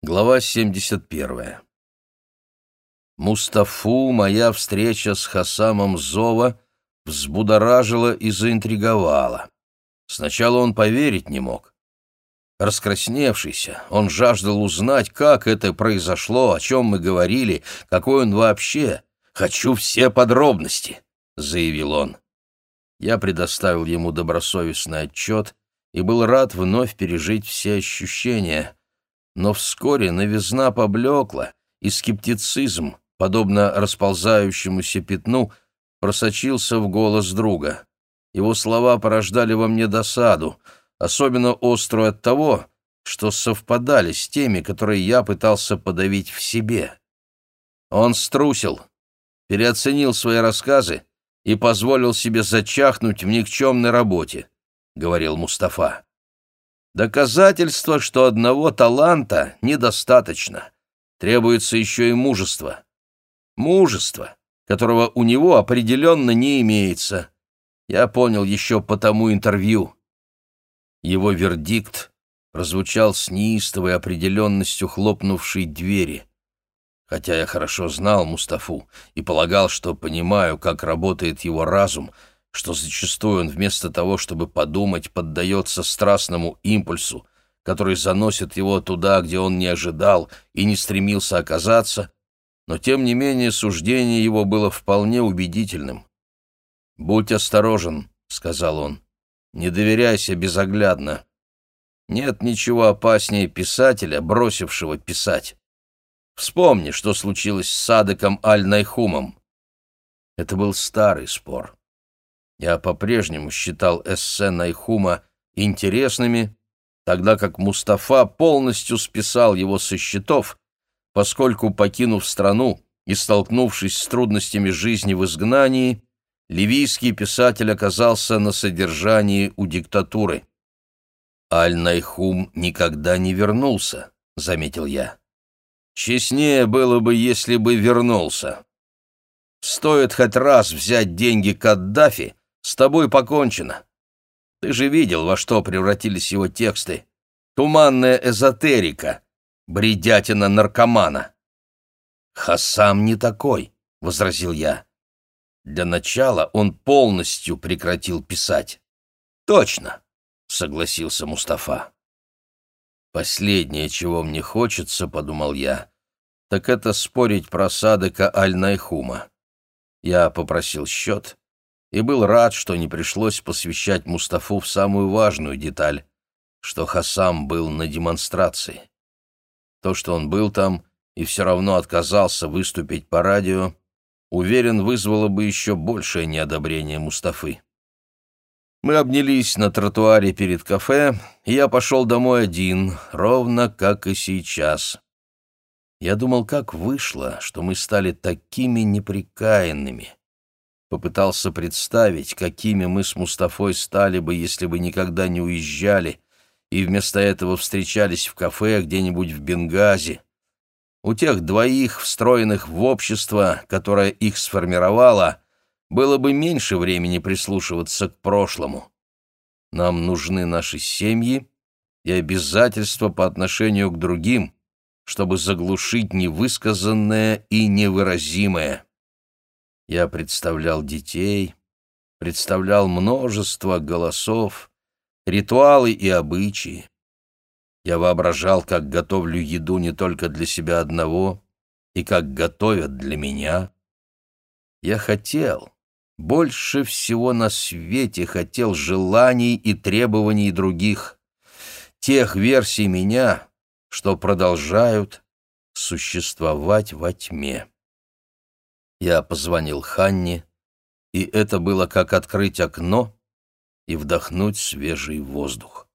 Глава 71. Мустафу моя встреча с Хасамом Зова взбудоражила и заинтриговала. Сначала он поверить не мог. Раскрасневшийся, он жаждал узнать, как это произошло, о чем мы говорили, какой он вообще. «Хочу все подробности», — заявил он. Я предоставил ему добросовестный отчет и был рад вновь пережить все ощущения — но вскоре новизна поблекла, и скептицизм, подобно расползающемуся пятну, просочился в голос друга. Его слова порождали во мне досаду, особенно острую от того, что совпадали с теми, которые я пытался подавить в себе. Он струсил, переоценил свои рассказы и позволил себе зачахнуть в никчемной работе, — говорил Мустафа. Доказательство, что одного таланта недостаточно. Требуется еще и мужество. Мужество, которого у него определенно не имеется. Я понял еще по тому интервью. Его вердикт прозвучал с неистовой определенностью хлопнувшей двери. Хотя я хорошо знал Мустафу и полагал, что понимаю, как работает его разум — что зачастую он вместо того, чтобы подумать, поддается страстному импульсу, который заносит его туда, где он не ожидал и не стремился оказаться, но тем не менее суждение его было вполне убедительным. «Будь осторожен», — сказал он, — «не доверяйся безоглядно. Нет ничего опаснее писателя, бросившего писать. Вспомни, что случилось с Садыком Аль-Найхумом». Это был старый спор. Я по-прежнему считал эссе Найхума интересными, тогда как Мустафа полностью списал его со счетов, поскольку, покинув страну и столкнувшись с трудностями жизни в изгнании, ливийский писатель оказался на содержании у диктатуры. «Аль-Найхум никогда не вернулся», — заметил я. «Честнее было бы, если бы вернулся. Стоит хоть раз взять деньги Каддафи, с тобой покончено. Ты же видел, во что превратились его тексты. Туманная эзотерика, бредятина наркомана. «Хасам не такой», — возразил я. Для начала он полностью прекратил писать. «Точно», — согласился Мустафа. «Последнее, чего мне хочется, — подумал я, — так это спорить про Садыка Аль-Найхума. Я попросил счет, и был рад, что не пришлось посвящать Мустафу в самую важную деталь, что Хасам был на демонстрации. То, что он был там и все равно отказался выступить по радио, уверен, вызвало бы еще большее неодобрение Мустафы. Мы обнялись на тротуаре перед кафе, и я пошел домой один, ровно как и сейчас. Я думал, как вышло, что мы стали такими неприкаянными попытался представить, какими мы с Мустафой стали бы, если бы никогда не уезжали, и вместо этого встречались в кафе где-нибудь в Бенгази. У тех двоих, встроенных в общество, которое их сформировало, было бы меньше времени прислушиваться к прошлому. Нам нужны наши семьи и обязательства по отношению к другим, чтобы заглушить невысказанное и невыразимое. Я представлял детей, представлял множество голосов, ритуалы и обычаи. Я воображал, как готовлю еду не только для себя одного, и как готовят для меня. Я хотел, больше всего на свете хотел желаний и требований других, тех версий меня, что продолжают существовать во тьме. Я позвонил Ханне, и это было как открыть окно и вдохнуть свежий воздух.